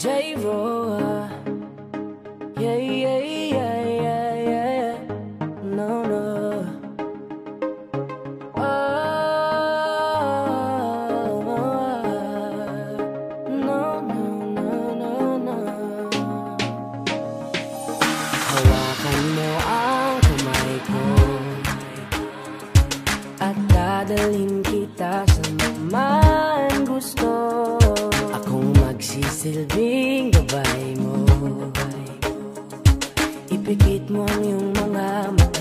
J Roy. Yeah, yeah, yeah, yeah, yeah. No, no. Nagsisilbing gabay mo. Ipikit mo ang iyong mga mata.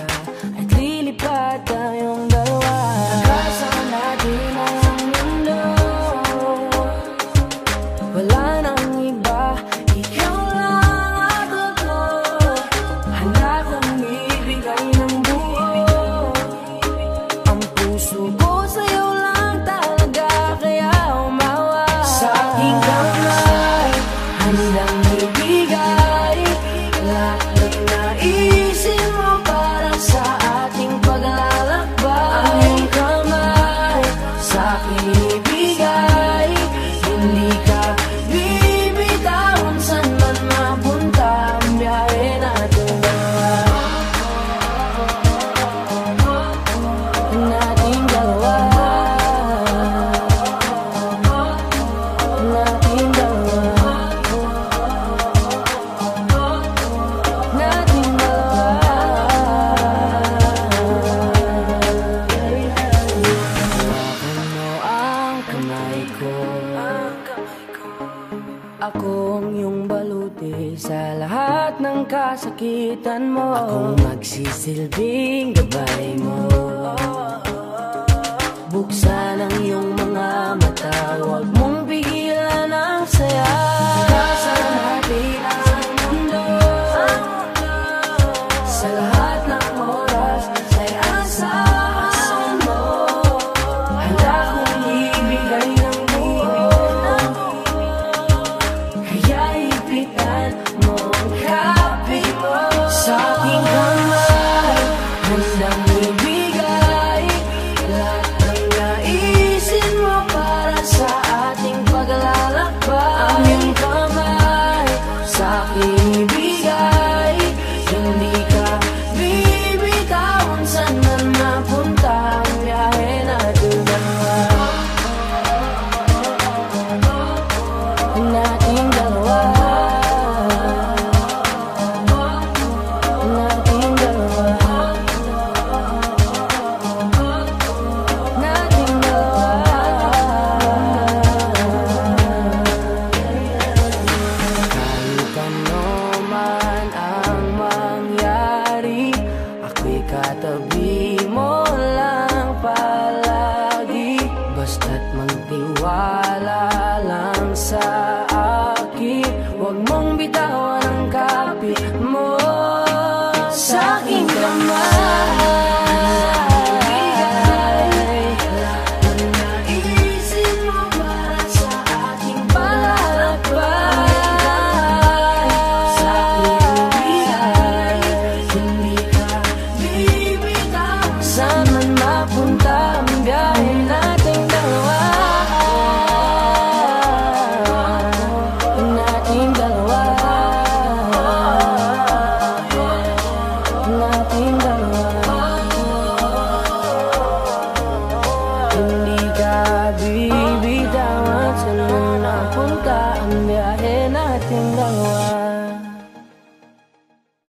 Sa lahat ng kasakitan mo. Akong magsisilbing gabay mo. Oh, oh, oh, Buksan Baby guy, need Basta't magtiwala lang sa akin Huwag mong bitawan ang kapit mo. Sa aking kamay.